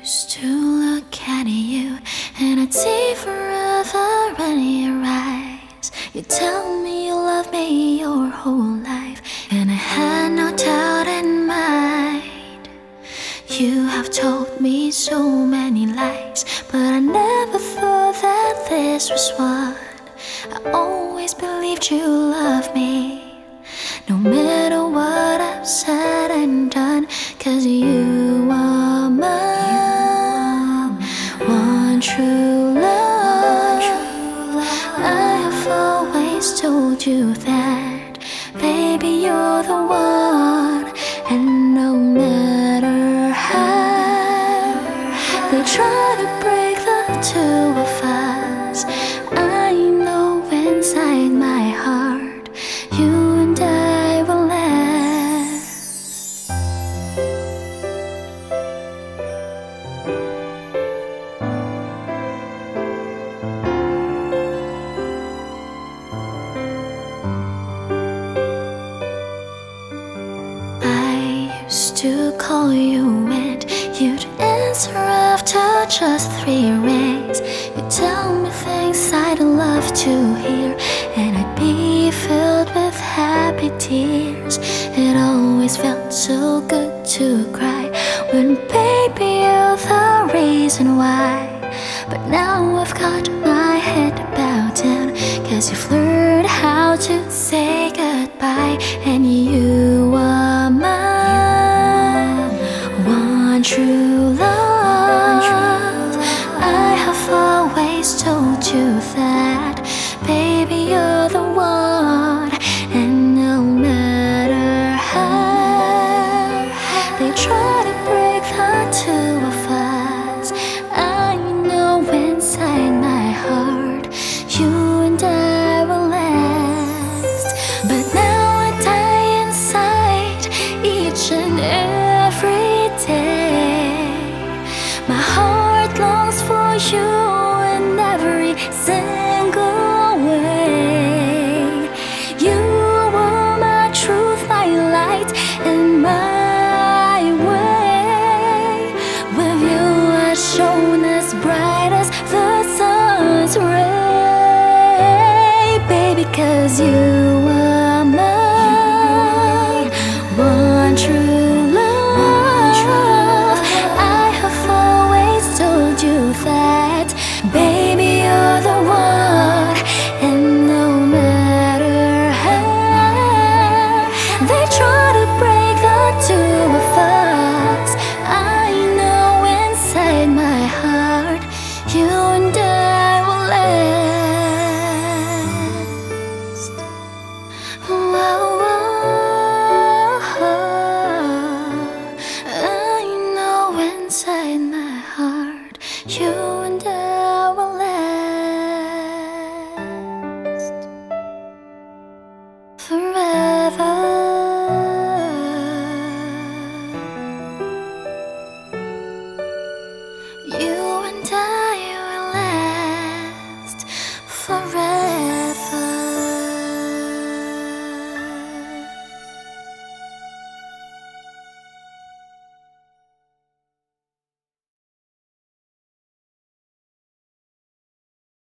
used to look at you and I'd see forever in your eyes. You tell me you love me your whole life, and I had no doubt in mind. You have told me so many lies, but I never thought that this was one. I always believed you loved me, no matter true love. I have always told you that, baby, you're the one, and no matter how they try to break the two of us, to call you and you'd answer after just three rings. You'd tell me things I'd love to hear, and I'd be filled with happy tears. It always felt so good to cry when, baby, you're the reason why. But now I've got my head bowed down, cause you've learned how to say goodbye, and you always told you that, baby, you're the one, and no matter how they try to break the two of us, I know inside my heart you and I will last. But now I die inside each and every single way. You are my truth, my light, and my way. With you, I shone as bright as the sun's ray, baby, cause you are my one true suffering.